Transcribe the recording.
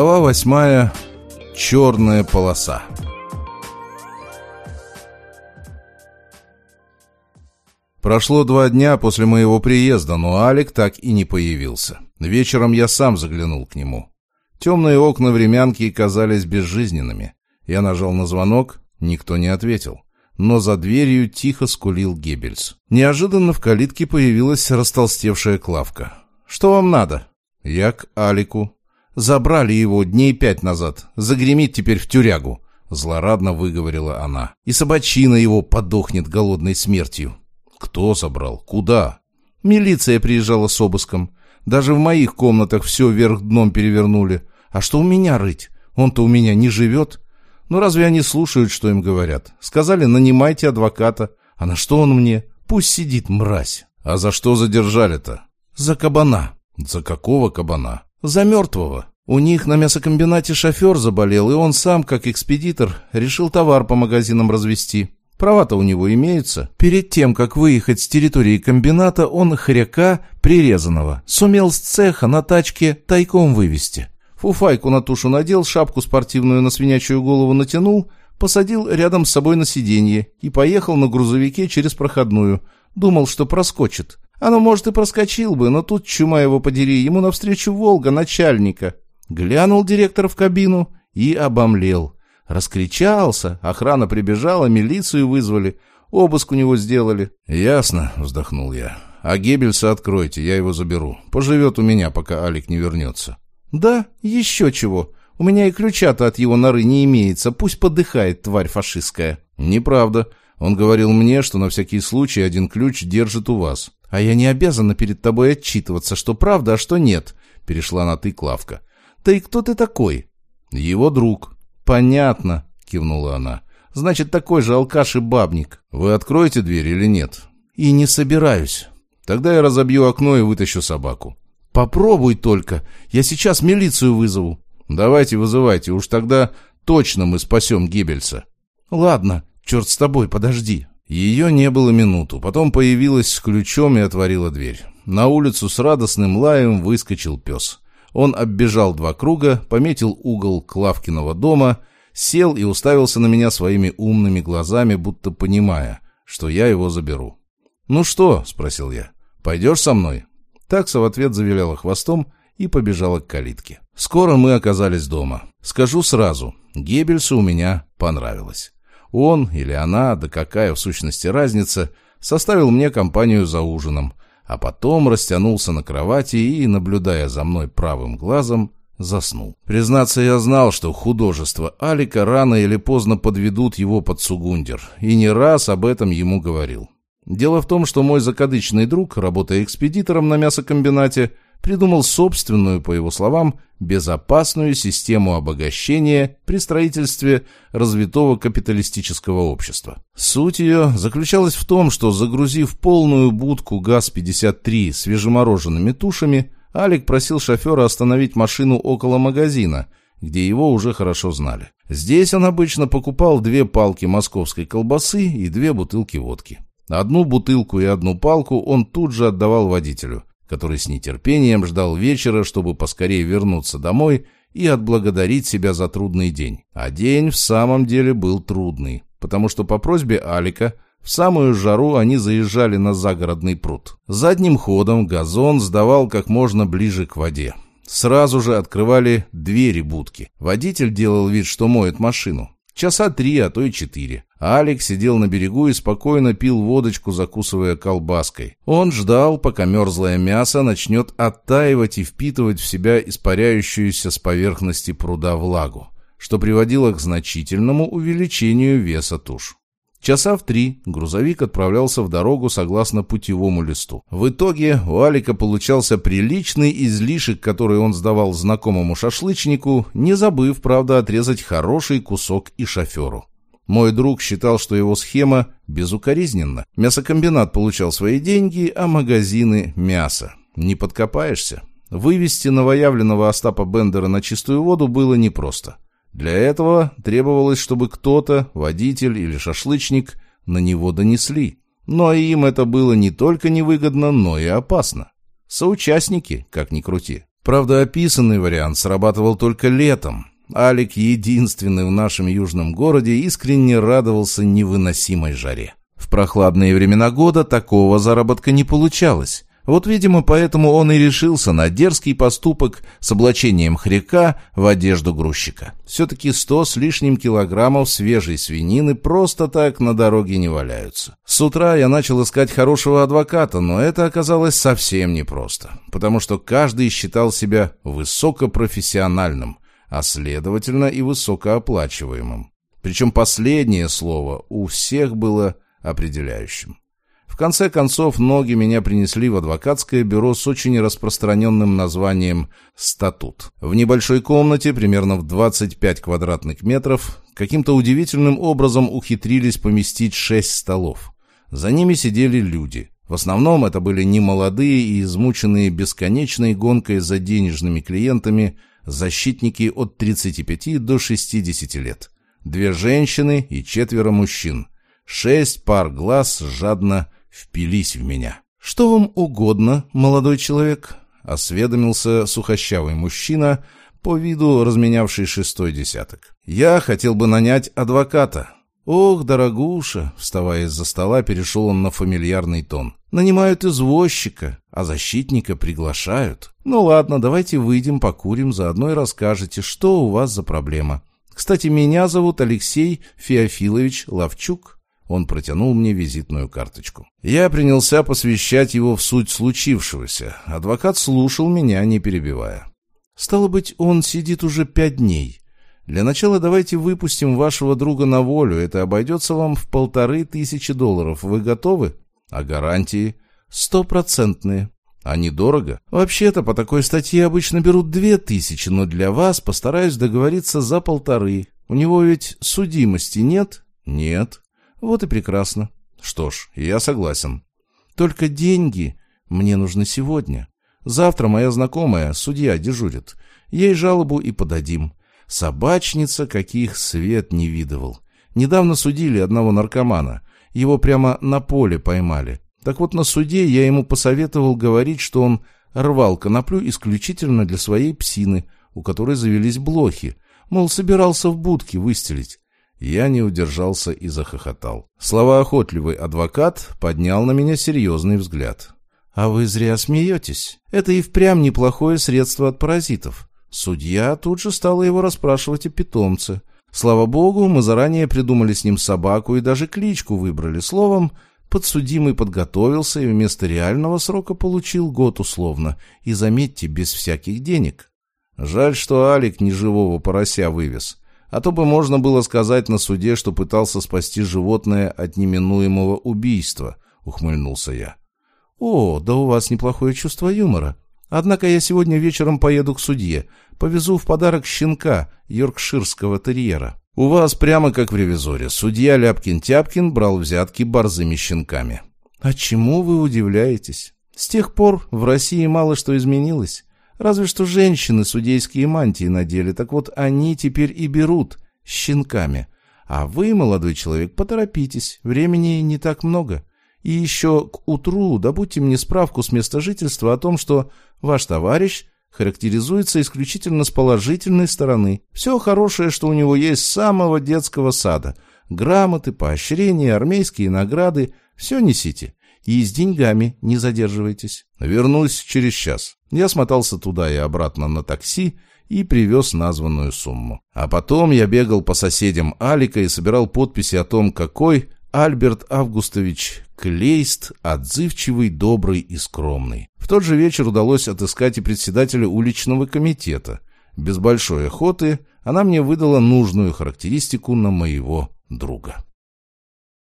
Глава восьмая. Черная полоса. Прошло два дня после моего приезда, но Алик так и не появился. Вечером я сам заглянул к нему. Темные окна времянки казались безжизненными. Я нажал на звонок, никто не ответил. Но за дверью тихо скулил Геббельс. Неожиданно в калитке появилась растолстевшая Клавка. «Что вам надо?» «Я к Алику». «Забрали его дней пять назад. Загремит теперь в тюрягу», — злорадно выговорила она. «И собачина его подохнет голодной смертью». «Кто забрал? Куда?» «Милиция приезжала с обыском. Даже в моих комнатах все вверх дном перевернули. А что у меня рыть? Он-то у меня не живет. Ну разве они слушают, что им говорят? Сказали, нанимайте адвоката. А на что он мне? Пусть сидит, мразь. А за что задержали-то? За кабана. За какого кабана? За мертвого. У них на мясокомбинате шофер заболел, и он сам, как экспедитор, решил товар по магазинам развести. Права-то у него имеются. Перед тем, как выехать с территории комбината, он хряка прирезанного сумел с цеха на тачке тайком вывести. Фуфайку на тушу надел, шапку спортивную на свинячью голову натянул, посадил рядом с собой на сиденье и поехал на грузовике через проходную. Думал, что проскочит. Оно, может, и проскочил бы, но тут, чума его подери, ему навстречу «Волга» начальника. Глянул директор в кабину и обомлел. Раскричался, охрана прибежала, милицию вызвали, обыск у него сделали. «Ясно», — вздохнул я. «А Геббельса откройте, я его заберу. Поживет у меня, пока Алик не вернется». «Да, еще чего. У меня и ключа-то от его норы не имеется. Пусть подыхает, тварь фашистская». «Неправда. Он говорил мне, что на всякий случай один ключ держит у вас». «А я не обязана перед тобой отчитываться, что правда, а что нет», — перешла на «ты» Клавка. «Да и кто ты такой?» «Его друг». «Понятно», — кивнула она. «Значит, такой же алкаш и бабник. Вы откроете дверь или нет?» «И не собираюсь. Тогда я разобью окно и вытащу собаку». «Попробуй только. Я сейчас милицию вызову». «Давайте вызывайте, уж тогда точно мы спасем Гиббельса». «Ладно, черт с тобой, подожди». Ее не было минуту, потом появилась с ключом и отворила дверь. На улицу с радостным лаем выскочил пес. Он оббежал два круга, пометил угол Клавкиного дома, сел и уставился на меня своими умными глазами, будто понимая, что я его заберу. «Ну что?» — спросил я. «Пойдешь со мной?» Такса в ответ завиляла хвостом и побежала к калитке. Скоро мы оказались дома. Скажу сразу, Геббельсу у меня понравилось. Он или она, да какая в сущности разница, составил мне компанию за ужином, а потом растянулся на кровати и, наблюдая за мной правым глазом, заснул. Признаться, я знал, что художество Алика рано или поздно подведут его под Сугундер, и не раз об этом ему говорил. Дело в том, что мой закадычный друг, работая экспедитором на мясокомбинате, придумал собственную, по его словам, безопасную систему обогащения при строительстве развитого капиталистического общества. Суть ее заключалась в том, что загрузив полную будку ГАЗ-53 свежемороженными тушами, Алик просил шофера остановить машину около магазина, где его уже хорошо знали. Здесь он обычно покупал две палки московской колбасы и две бутылки водки. Одну бутылку и одну палку он тут же отдавал водителю, который с нетерпением ждал вечера, чтобы поскорее вернуться домой и отблагодарить себя за трудный день. А день в самом деле был трудный, потому что по просьбе Алика в самую жару они заезжали на загородный пруд. Задним ходом газон сдавал как можно ближе к воде. Сразу же открывали двери будки. Водитель делал вид, что моет машину. Часа три, а то и четыре. Алекс сидел на берегу и спокойно пил водочку, закусывая колбаской. Он ждал, пока мерзлое мясо начнет оттаивать и впитывать в себя испаряющуюся с поверхности пруда влагу, что приводило к значительному увеличению веса туш. Часа в три грузовик отправлялся в дорогу согласно путевому листу. В итоге у Алика получался приличный излишек, который он сдавал знакомому шашлычнику, не забыв, правда, отрезать хороший кусок и шоферу. Мой друг считал, что его схема безукоризненна. Мясокомбинат получал свои деньги, а магазины – мясо. Не подкопаешься. Вывести новоявленного Остапа Бендера на чистую воду было непросто. Для этого требовалось, чтобы кто-то, водитель или шашлычник, на него донесли. Но им это было не только невыгодно, но и опасно. Соучастники, как ни крути. Правда, описанный вариант срабатывал только летом. Алик, единственный в нашем южном городе, искренне радовался невыносимой жаре. В прохладные времена года такого заработка не получалось. Вот, видимо, поэтому он и решился на дерзкий поступок с облачением хряка в одежду грузчика. Все-таки сто с лишним килограммов свежей свинины просто так на дороге не валяются. С утра я начал искать хорошего адвоката, но это оказалось совсем непросто, потому что каждый считал себя высокопрофессиональным, а следовательно и высокооплачиваемым. Причем последнее слово у всех было определяющим. В конце концов, ноги меня принесли в адвокатское бюро с очень распространенным названием «Статут». В небольшой комнате, примерно в 25 квадратных метров, каким-то удивительным образом ухитрились поместить шесть столов. За ними сидели люди. В основном это были немолодые и измученные бесконечной гонкой за денежными клиентами защитники от 35 до 60 лет. Две женщины и четверо мужчин. Шесть пар глаз жадно впились в меня. «Что вам угодно, молодой человек?» — осведомился сухощавый мужчина, по виду разменявший шестой десяток. «Я хотел бы нанять адвоката». «Ох, дорогуша!» — вставая из-за стола, перешел он на фамильярный тон. «Нанимают извозчика, а защитника приглашают. Ну ладно, давайте выйдем, покурим, заодно и расскажете, что у вас за проблема. Кстати, меня зовут Алексей Феофилович Лавчук». Он протянул мне визитную карточку. Я принялся посвящать его в суть случившегося. Адвокат слушал меня, не перебивая. «Стало быть, он сидит уже пять дней. Для начала давайте выпустим вашего друга на волю. Это обойдется вам в полторы тысячи долларов. Вы готовы? А гарантии? Стопроцентные. А недорого? Вообще-то по такой статье обычно берут две тысячи, но для вас постараюсь договориться за полторы. У него ведь судимости нет? Нет. Вот и прекрасно. Что ж, я согласен. Только деньги мне нужны сегодня. Завтра моя знакомая, судья, дежурит. Ей жалобу и подадим. Собачница, каких свет не видывал. Недавно судили одного наркомана. Его прямо на поле поймали. Так вот на суде я ему посоветовал говорить, что он рвал коноплю исключительно для своей псины, у которой завелись блохи. Мол, собирался в будке выстелить. Я не удержался и захохотал. Словоохотливый адвокат поднял на меня серьезный взгляд. «А вы зря смеетесь. Это и впрямь неплохое средство от паразитов». Судья тут же стала его расспрашивать о питомце. Слава богу, мы заранее придумали с ним собаку и даже кличку выбрали. Словом, подсудимый подготовился и вместо реального срока получил год условно. И, заметьте, без всяких денег. Жаль, что Алик не живого порося вывез. А то бы можно было сказать на суде, что пытался спасти животное от неминуемого убийства, ухмыльнулся я. О, да у вас неплохое чувство юмора. Однако я сегодня вечером поеду к судье. Повезу в подарок щенка, йоркширского терьера. У вас прямо как в ревизоре. Судья Ляпкин-Тяпкин брал взятки борзыми щенками. А чему вы удивляетесь? С тех пор в России мало что изменилось. Разве что женщины судейские мантии надели, так вот они теперь и берут щенками. А вы, молодой человек, поторопитесь, времени не так много. И еще к утру добудьте мне справку с места жительства о том, что ваш товарищ характеризуется исключительно с положительной стороны. Все хорошее, что у него есть с самого детского сада. Грамоты, поощрения, армейские награды – все несите. И с деньгами не задерживайтесь. Вернусь через час. Я смотался туда и обратно на такси и привез названную сумму. А потом я бегал по соседям Алика и собирал подписи о том, какой Альберт Августович Клейст отзывчивый, добрый и скромный. В тот же вечер удалось отыскать и председателя уличного комитета. Без большой охоты она мне выдала нужную характеристику на моего друга.